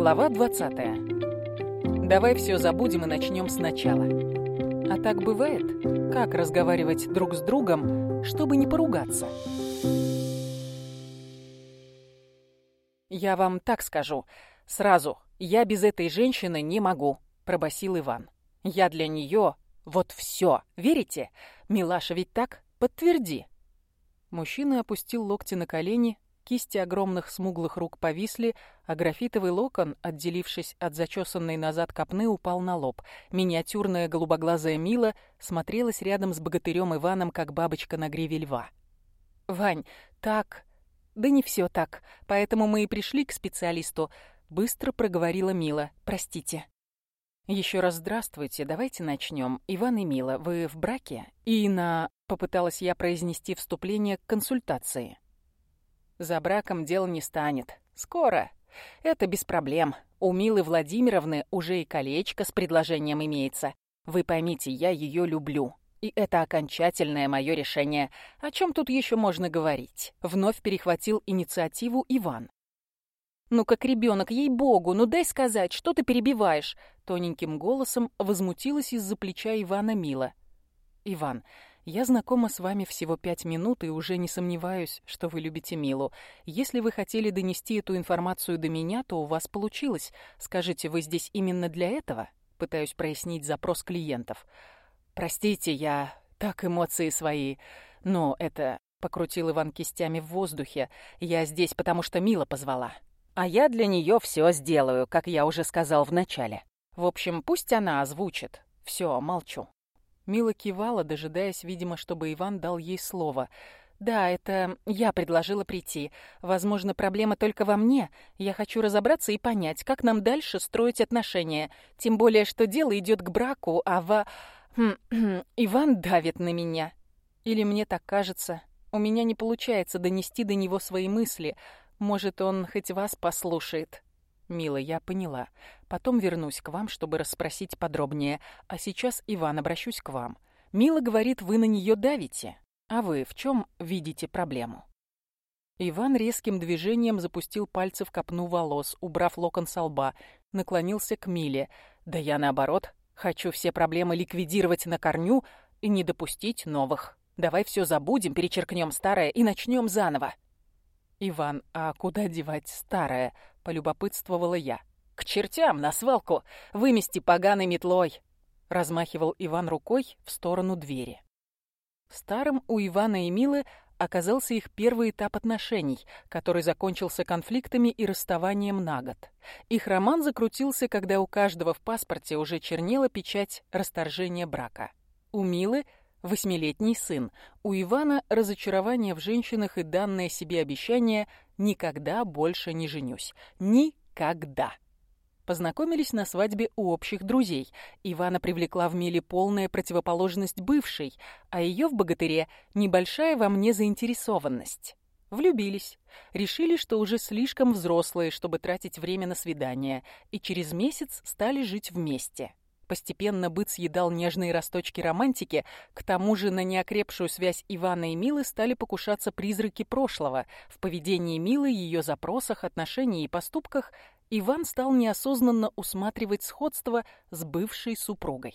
Глава 20. Давай все забудем и начнем сначала. А так бывает? Как разговаривать друг с другом, чтобы не поругаться? Я вам так скажу. Сразу, я без этой женщины не могу, пробасил Иван. Я для нее вот все. Верите? Милаша ведь так? Подтверди. Мужчина опустил локти на колени, Кисти огромных смуглых рук повисли, а графитовый локон, отделившись от зачесанной назад копны, упал на лоб. Миниатюрная голубоглазая Мила смотрелась рядом с богатырем Иваном, как бабочка на гриве льва. «Вань, так...» «Да не все так, поэтому мы и пришли к специалисту», — быстро проговорила Мила. «Простите». «Еще раз здравствуйте, давайте начнем. Иван и Мила, вы в браке?» «И на...» — попыталась я произнести вступление к консультации. За браком дел не станет. Скоро. Это без проблем. У Милы Владимировны уже и колечко с предложением имеется. Вы поймите, я ее люблю. И это окончательное мое решение. О чем тут еще можно говорить? Вновь перехватил инициативу Иван. «Ну, как ребенок, ей-богу, ну дай сказать, что ты перебиваешь?» Тоненьким голосом возмутилась из-за плеча Ивана Мила. «Иван, я знакома с вами всего пять минут и уже не сомневаюсь, что вы любите Милу. Если вы хотели донести эту информацию до меня, то у вас получилось. Скажите, вы здесь именно для этого? Пытаюсь прояснить запрос клиентов. Простите, я... Так эмоции свои. Но это... Покрутил Иван кистями в воздухе. Я здесь, потому что Мила позвала. А я для нее все сделаю, как я уже сказал в начале. В общем, пусть она озвучит. Все, молчу. Мила кивала, дожидаясь, видимо, чтобы Иван дал ей слово. «Да, это я предложила прийти. Возможно, проблема только во мне. Я хочу разобраться и понять, как нам дальше строить отношения. Тем более, что дело идет к браку, а во... Хм, Иван давит на меня. Или мне так кажется. У меня не получается донести до него свои мысли. Может, он хоть вас послушает». «Мила, я поняла. Потом вернусь к вам, чтобы расспросить подробнее. А сейчас, Иван, обращусь к вам. Мила говорит, вы на нее давите. А вы в чем видите проблему?» Иван резким движением запустил пальцы в копну волос, убрав локон со лба, наклонился к Миле. «Да я наоборот. Хочу все проблемы ликвидировать на корню и не допустить новых. Давай все забудем, перечеркнем старое и начнем заново». «Иван, а куда девать старое?» — полюбопытствовала я. «К чертям, на свалку! Вымести поганой метлой!» — размахивал Иван рукой в сторону двери. Старым у Ивана и Милы оказался их первый этап отношений, который закончился конфликтами и расставанием на год. Их роман закрутился, когда у каждого в паспорте уже чернела печать расторжения брака. У Милы — восьмилетний сын. У Ивана разочарование в женщинах и данное себе обещание «никогда больше не женюсь». Никогда. Познакомились на свадьбе у общих друзей. Ивана привлекла в Миле полная противоположность бывшей, а ее в богатыре небольшая во мне заинтересованность. Влюбились. Решили, что уже слишком взрослые, чтобы тратить время на свидания, и через месяц стали жить вместе. Постепенно быт съедал нежные росточки романтики, к тому же на неокрепшую связь Ивана и Милы стали покушаться призраки прошлого. В поведении Милы, ее запросах, отношениях и поступках Иван стал неосознанно усматривать сходство с бывшей супругой.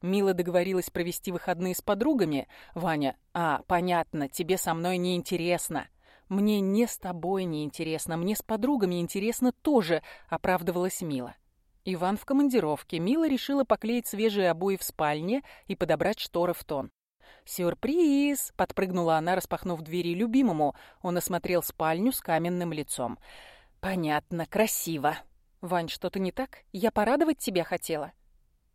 Мила договорилась провести выходные с подругами. Ваня, а, понятно, тебе со мной не интересно. Мне не с тобой не интересно, мне с подругами интересно тоже, оправдывалась Мила. Иван в командировке. Мила решила поклеить свежие обои в спальне и подобрать шторы в тон. «Сюрприз!» — подпрыгнула она, распахнув двери любимому. Он осмотрел спальню с каменным лицом. «Понятно, красиво. Вань, что-то не так? Я порадовать тебя хотела?»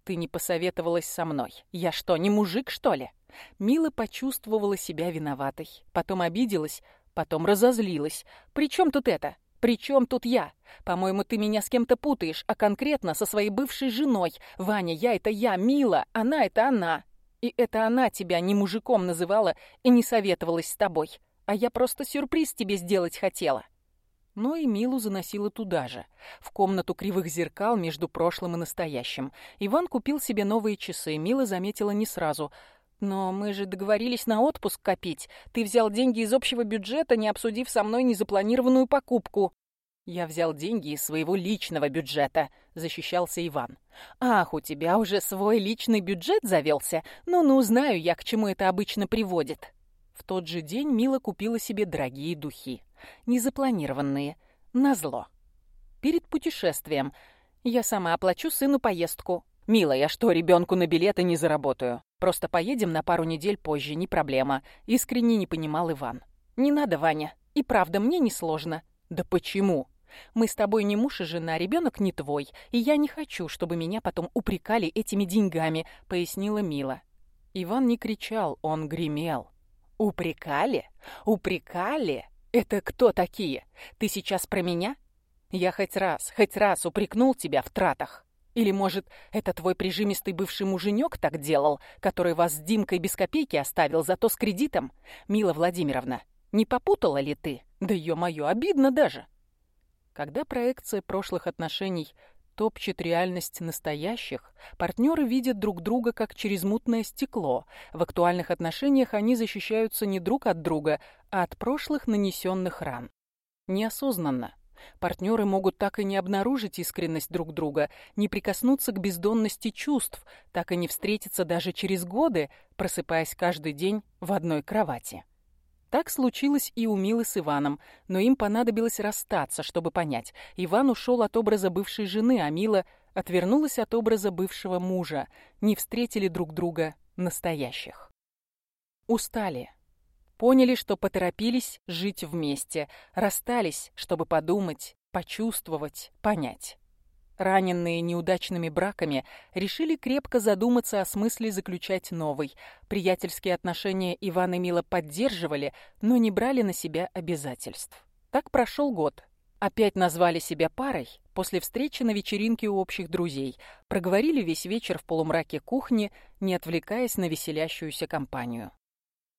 «Ты не посоветовалась со мной. Я что, не мужик, что ли?» Мила почувствовала себя виноватой. Потом обиделась, потом разозлилась. «При чем тут это? «При чем тут я? По-моему, ты меня с кем-то путаешь, а конкретно со своей бывшей женой. Ваня, я — это я, Мила, она — это она. И это она тебя не мужиком называла и не советовалась с тобой. А я просто сюрприз тебе сделать хотела». Но и Милу заносила туда же, в комнату кривых зеркал между прошлым и настоящим. Иван купил себе новые часы, Мила заметила не сразу. «Но мы же договорились на отпуск копить. Ты взял деньги из общего бюджета, не обсудив со мной незапланированную покупку». «Я взял деньги из своего личного бюджета», — защищался Иван. «Ах, у тебя уже свой личный бюджет завелся? Ну-ну, знаю я, к чему это обычно приводит». В тот же день Мила купила себе дорогие духи. Незапланированные. Назло. Перед путешествием. Я сама оплачу сыну поездку. «Мила, я что, ребенку на билеты не заработаю? Просто поедем на пару недель позже, не проблема», — искренне не понимал Иван. «Не надо, Ваня. И правда, мне не сложно». «Да почему?» Мы с тобой не муж и жена, ребенок не твой, и я не хочу, чтобы меня потом упрекали этими деньгами», — пояснила Мила. Иван не кричал, он гремел. «Упрекали? Упрекали? Это кто такие? Ты сейчас про меня? Я хоть раз, хоть раз упрекнул тебя в тратах. Или, может, это твой прижимистый бывший муженек так делал, который вас с Димкой без копейки оставил, зато с кредитом? Мила Владимировна, не попутала ли ты? Да ё-моё, обидно даже. Когда проекция прошлых отношений топчет реальность настоящих, партнеры видят друг друга как через мутное стекло. В актуальных отношениях они защищаются не друг от друга, а от прошлых нанесенных ран. Неосознанно. Партнеры могут так и не обнаружить искренность друг друга, не прикоснуться к бездонности чувств, так и не встретиться даже через годы, просыпаясь каждый день в одной кровати. Так случилось и у Милы с Иваном, но им понадобилось расстаться, чтобы понять. Иван ушел от образа бывшей жены, а Мила отвернулась от образа бывшего мужа. Не встретили друг друга настоящих. Устали. Поняли, что поторопились жить вместе. Расстались, чтобы подумать, почувствовать, понять раненные неудачными браками, решили крепко задуматься о смысле заключать новый. Приятельские отношения Иван и Мила поддерживали, но не брали на себя обязательств. Так прошел год. Опять назвали себя парой после встречи на вечеринке у общих друзей. Проговорили весь вечер в полумраке кухни, не отвлекаясь на веселящуюся компанию.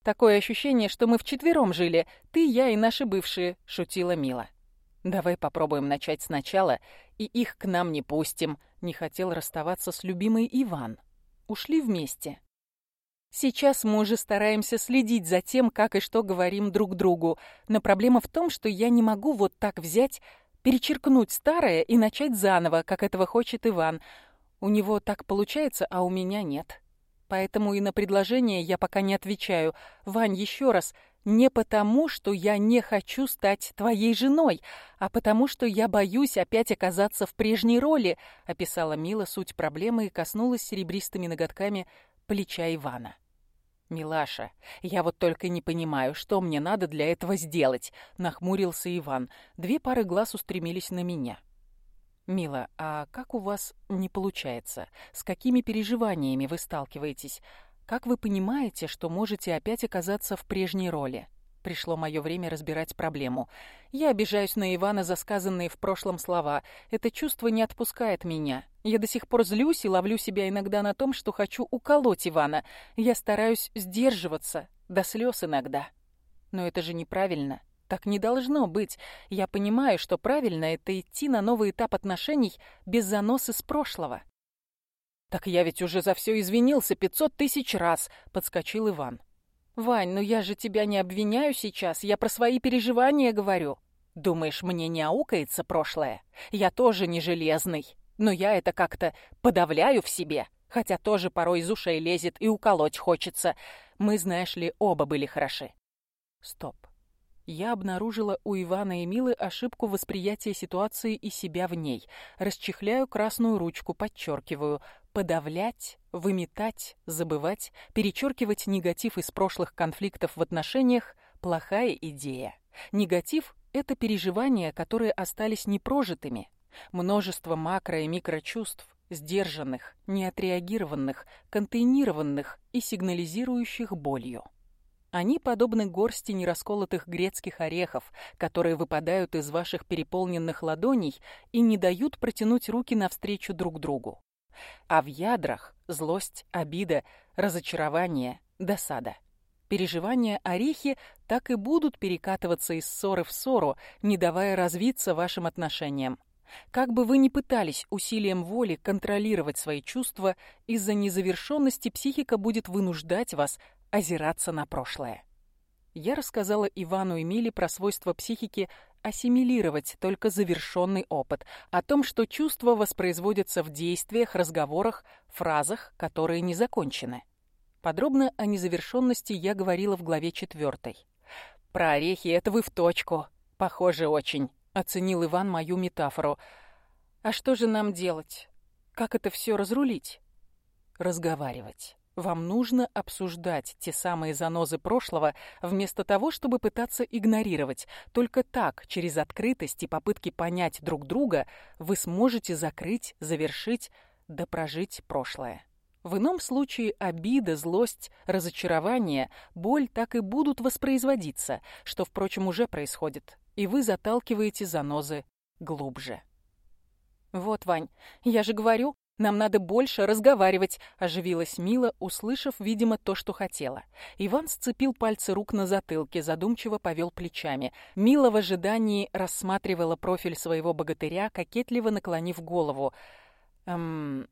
«Такое ощущение, что мы вчетвером жили, ты, я и наши бывшие», — шутила Мила. Давай попробуем начать сначала, и их к нам не пустим. Не хотел расставаться с любимой Иван. Ушли вместе. Сейчас мы уже стараемся следить за тем, как и что говорим друг другу. Но проблема в том, что я не могу вот так взять, перечеркнуть старое и начать заново, как этого хочет Иван. У него так получается, а у меня нет. Поэтому и на предложение я пока не отвечаю. Вань, еще раз, не потому, что я не хочу стать твоей женой, а потому, что я боюсь опять оказаться в прежней роли, описала Мила суть проблемы и коснулась серебристыми ноготками плеча Ивана. «Милаша, я вот только не понимаю, что мне надо для этого сделать», — нахмурился Иван. Две пары глаз устремились на меня. «Мила, а как у вас не получается? С какими переживаниями вы сталкиваетесь? Как вы понимаете, что можете опять оказаться в прежней роли? Пришло мое время разбирать проблему. Я обижаюсь на Ивана за сказанные в прошлом слова. Это чувство не отпускает меня. Я до сих пор злюсь и ловлю себя иногда на том, что хочу уколоть Ивана. Я стараюсь сдерживаться, до слез иногда. Но это же неправильно. Так не должно быть. Я понимаю, что правильно это идти на новый этап отношений без заноса с прошлого. «Так я ведь уже за все извинился пятьсот тысяч раз», — подскочил Иван. «Вань, ну я же тебя не обвиняю сейчас, я про свои переживания говорю. Думаешь, мне не аукается прошлое? Я тоже не железный, но я это как-то подавляю в себе, хотя тоже порой из ушей лезет и уколоть хочется. Мы, знаешь ли, оба были хороши». «Стоп. Я обнаружила у Ивана и Милы ошибку восприятия ситуации и себя в ней. Расчехляю красную ручку, подчеркиваю. Подавлять, выметать, забывать, перечеркивать негатив из прошлых конфликтов в отношениях – плохая идея. Негатив – это переживания, которые остались непрожитыми. Множество макро- и микрочувств, сдержанных, неотреагированных, контейнированных и сигнализирующих болью. Они подобны горсти нерасколотых грецких орехов, которые выпадают из ваших переполненных ладоней и не дают протянуть руки навстречу друг другу. А в ядрах злость, обида, разочарование, досада. Переживания орехи так и будут перекатываться из ссоры в ссору, не давая развиться вашим отношениям. Как бы вы ни пытались усилием воли контролировать свои чувства, из-за незавершенности психика будет вынуждать вас озираться на прошлое. Я рассказала Ивану и Миле про свойства психики ассимилировать только завершенный опыт, о том, что чувства воспроизводятся в действиях, разговорах, фразах, которые не закончены. Подробно о незавершенности я говорила в главе четвертой. «Про орехи это вы в точку. Похоже очень», — оценил Иван мою метафору. «А что же нам делать? Как это все разрулить?» «Разговаривать». Вам нужно обсуждать те самые занозы прошлого, вместо того, чтобы пытаться игнорировать. Только так, через открытость и попытки понять друг друга, вы сможете закрыть, завершить, допрожить прошлое. В ином случае обида, злость, разочарование, боль так и будут воспроизводиться, что, впрочем, уже происходит, и вы заталкиваете занозы глубже. «Вот, Вань, я же говорю, нам надо больше разговаривать», — оживилась Мила, услышав, видимо, то, что хотела. Иван сцепил пальцы рук на затылке, задумчиво повел плечами. Мила в ожидании рассматривала профиль своего богатыря, кокетливо наклонив голову. «Эм,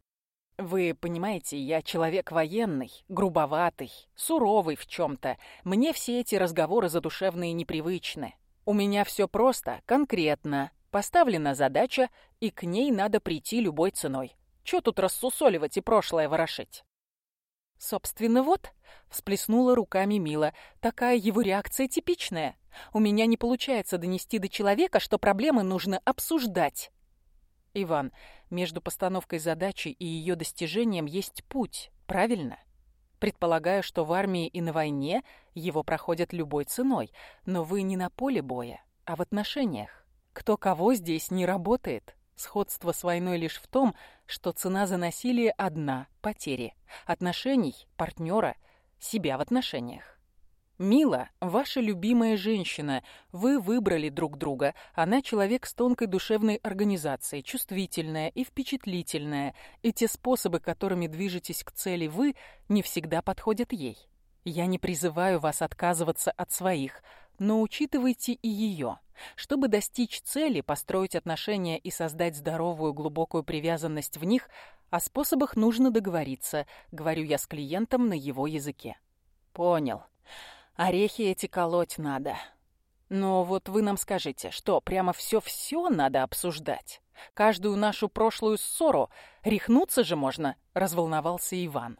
вы понимаете, я человек военный, грубоватый, суровый в чем-то. Мне все эти разговоры задушевные непривычны. У меня все просто, конкретно. Поставлена задача, и к ней надо прийти любой ценой. Чё тут рассусоливать и прошлое ворошить? Собственно, вот, всплеснула руками Мила. Такая его реакция типичная. У меня не получается донести до человека, что проблемы нужно обсуждать. Иван, между постановкой задачи и ее достижением есть путь, правильно? Предполагаю, что в армии и на войне его проходят любой ценой, но вы не на поле боя, а в отношениях. Кто кого здесь не работает? Сходство с войной лишь в том, что цена за насилие одна – потери. Отношений, партнера, себя в отношениях. Мила, ваша любимая женщина. Вы выбрали друг друга. Она человек с тонкой душевной организацией, чувствительная и впечатлительная. И те способы, которыми движетесь к цели вы, не всегда подходят ей. Я не призываю вас отказываться от своих, но учитывайте и ее. Чтобы достичь цели, построить отношения и создать здоровую глубокую привязанность в них, о способах нужно договориться, говорю я с клиентом на его языке. Понял. Орехи эти колоть надо. Но вот вы нам скажите, что прямо все-все надо обсуждать? Каждую нашу прошлую ссору рехнуться же можно, разволновался Иван.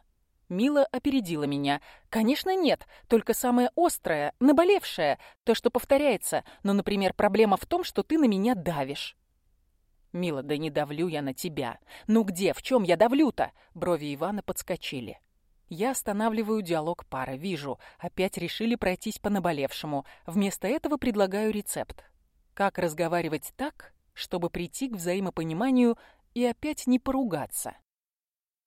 Мила опередила меня. «Конечно, нет. Только самое острое, наболевшее. То, что повторяется. Но, например, проблема в том, что ты на меня давишь». «Мила, да не давлю я на тебя. Ну где, в чем я давлю-то?» Брови Ивана подскочили. Я останавливаю диалог пары. Вижу, опять решили пройтись по наболевшему. Вместо этого предлагаю рецепт. Как разговаривать так, чтобы прийти к взаимопониманию и опять не поругаться?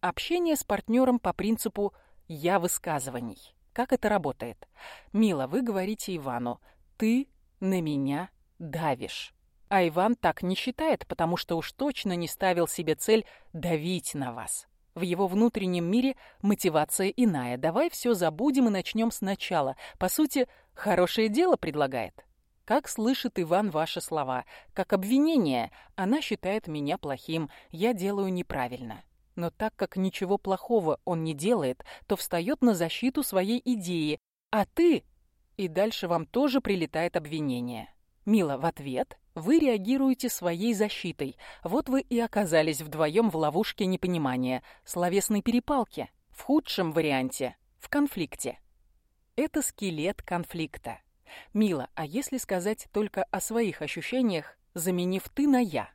Общение с партнером по принципу «я высказываний». Как это работает? Мила, вы говорите Ивану «ты на меня давишь». А Иван так не считает, потому что уж точно не ставил себе цель давить на вас. В его внутреннем мире мотивация иная. Давай все забудем и начнем сначала. По сути, хорошее дело предлагает. Как слышит Иван ваши слова? Как обвинение. Она считает меня плохим. Я делаю неправильно. Но так как ничего плохого он не делает, то встает на защиту своей идеи. А ты... И дальше вам тоже прилетает обвинение. Мила, в ответ вы реагируете своей защитой. Вот вы и оказались вдвоем в ловушке непонимания, словесной перепалки, в худшем варианте, в конфликте. Это скелет конфликта. Мила, а если сказать только о своих ощущениях, заменив «ты» на «я»?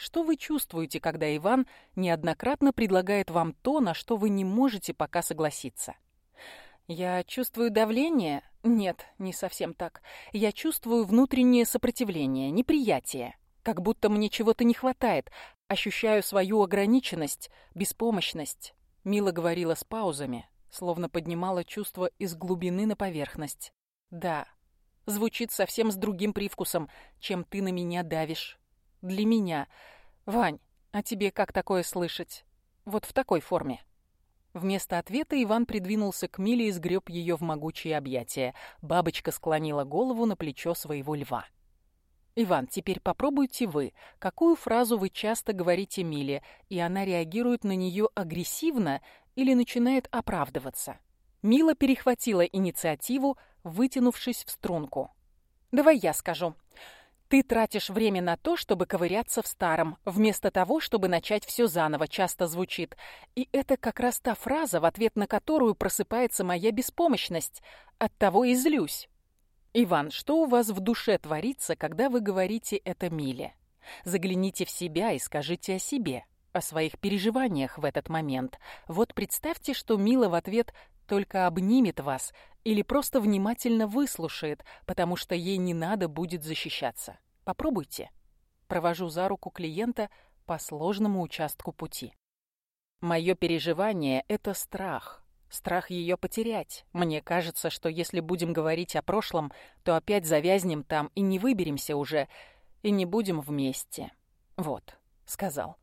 Что вы чувствуете, когда Иван неоднократно предлагает вам то, на что вы не можете пока согласиться? Я чувствую давление? Нет, не совсем так. Я чувствую внутреннее сопротивление, неприятие. Как будто мне чего-то не хватает. Ощущаю свою ограниченность, беспомощность. Мила говорила с паузами, словно поднимала чувство из глубины на поверхность. Да, звучит совсем с другим привкусом, чем ты на меня давишь для меня. Вань, а тебе как такое слышать? Вот в такой форме. Вместо ответа Иван придвинулся к Миле и сгреб ее в могучие объятия. Бабочка склонила голову на плечо своего льва. «Иван, теперь попробуйте вы. Какую фразу вы часто говорите Миле, и она реагирует на нее агрессивно или начинает оправдываться?» Мила перехватила инициативу, вытянувшись в струнку. «Давай я скажу. Ты тратишь время на то, чтобы ковыряться в старом, вместо того, чтобы начать все заново, часто звучит. И это как раз та фраза, в ответ на которую просыпается моя беспомощность. Оттого и злюсь. Иван, что у вас в душе творится, когда вы говорите это Миле? Загляните в себя и скажите о себе, о своих переживаниях в этот момент. Вот представьте, что Мила в ответ только обнимет вас или просто внимательно выслушает, потому что ей не надо будет защищаться. Попробуйте. Провожу за руку клиента по сложному участку пути. Мое переживание — это страх. Страх ее потерять. Мне кажется, что если будем говорить о прошлом, то опять завязнем там и не выберемся уже, и не будем вместе. Вот, сказал.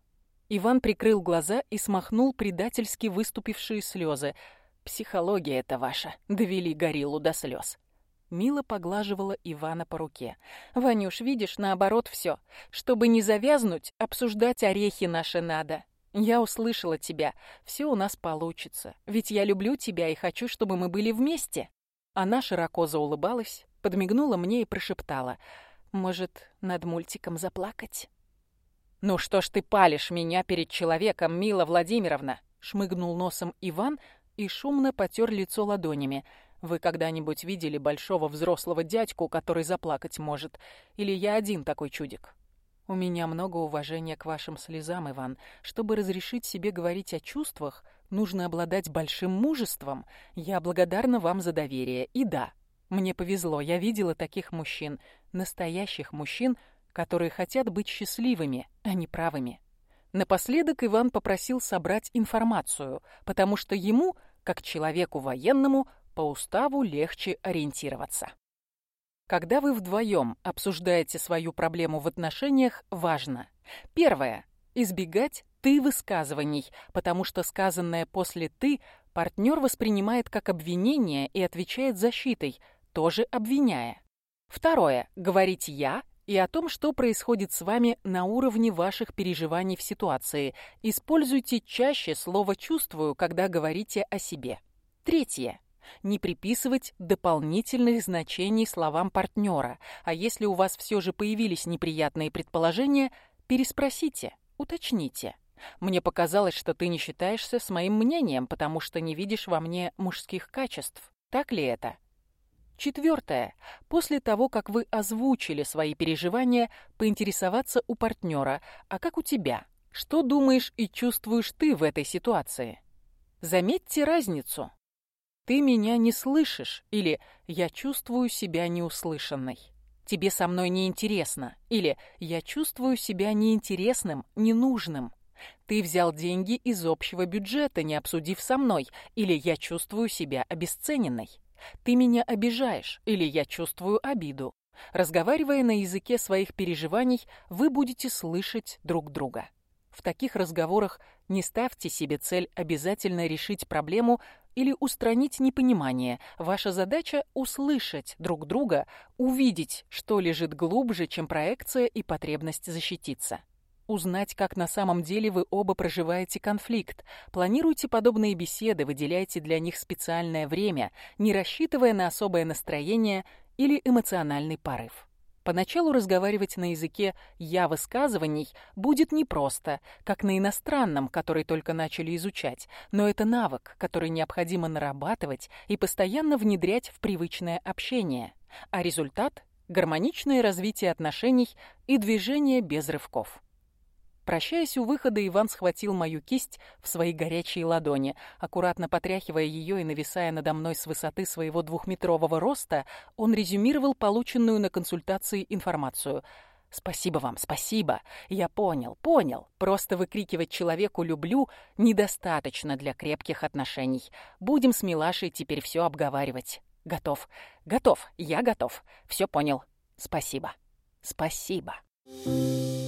Иван прикрыл глаза и смахнул предательски выступившие слезы — Психология это ваша. Довели гориллу до слез. Мила поглаживала Ивана по руке. «Ванюш, видишь, наоборот все. Чтобы не завязнуть, обсуждать орехи наши надо. Я услышала тебя. Все у нас получится. Ведь я люблю тебя и хочу, чтобы мы были вместе». Она широко заулыбалась, подмигнула мне и прошептала. «Может, над мультиком заплакать?» «Ну что ж ты палишь меня перед человеком, Мила Владимировна?» Шмыгнул носом Иван, и шумно потер лицо ладонями. «Вы когда-нибудь видели большого взрослого дядьку, который заплакать может? Или я один такой чудик?» «У меня много уважения к вашим слезам, Иван. Чтобы разрешить себе говорить о чувствах, нужно обладать большим мужеством. Я благодарна вам за доверие. И да, мне повезло, я видела таких мужчин, настоящих мужчин, которые хотят быть счастливыми, а не правыми». Напоследок Иван попросил собрать информацию, потому что ему как человеку военному по уставу легче ориентироваться. Когда вы вдвоем обсуждаете свою проблему в отношениях, важно. Первое. Избегать «ты» высказываний, потому что сказанное после «ты» партнер воспринимает как обвинение и отвечает защитой, тоже обвиняя. Второе. Говорить «я» и о том, что происходит с вами на уровне ваших переживаний в ситуации. Используйте чаще слово «чувствую», когда говорите о себе. Третье. Не приписывать дополнительных значений словам партнера, а если у вас все же появились неприятные предположения, переспросите, уточните. Мне показалось, что ты не считаешься с моим мнением, потому что не видишь во мне мужских качеств. Так ли это? Четвертое. После того, как вы озвучили свои переживания, поинтересоваться у партнера, а как у тебя? Что думаешь и чувствуешь ты в этой ситуации? Заметьте разницу. Ты меня не слышишь или я чувствую себя неуслышанной. Тебе со мной неинтересно или я чувствую себя неинтересным, ненужным. Ты взял деньги из общего бюджета, не обсудив со мной, или я чувствую себя обесцененной. Ты меня обижаешь или я чувствую обиду. Разговаривая на языке своих переживаний, вы будете слышать друг друга. В таких разговорах не ставьте себе цель обязательно решить проблему или устранить непонимание. Ваша задача – услышать друг друга, увидеть, что лежит глубже, чем проекция и потребность защититься узнать, как на самом деле вы оба проживаете конфликт. Планируйте подобные беседы, выделяйте для них специальное время, не рассчитывая на особое настроение или эмоциональный порыв. Поначалу разговаривать на языке «я» высказываний будет непросто, как на иностранном, который только начали изучать, но это навык, который необходимо нарабатывать и постоянно внедрять в привычное общение. А результат – гармоничное развитие отношений и движение без рывков. Прощаясь у выхода, Иван схватил мою кисть в свои горячие ладони. Аккуратно потряхивая ее и нависая надо мной с высоты своего двухметрового роста, он резюмировал полученную на консультации информацию. «Спасибо вам, спасибо. Я понял, понял. Просто выкрикивать человеку «люблю» недостаточно для крепких отношений. Будем с Милашей теперь все обговаривать. Готов, готов, я готов. Все понял. Спасибо, спасибо». You.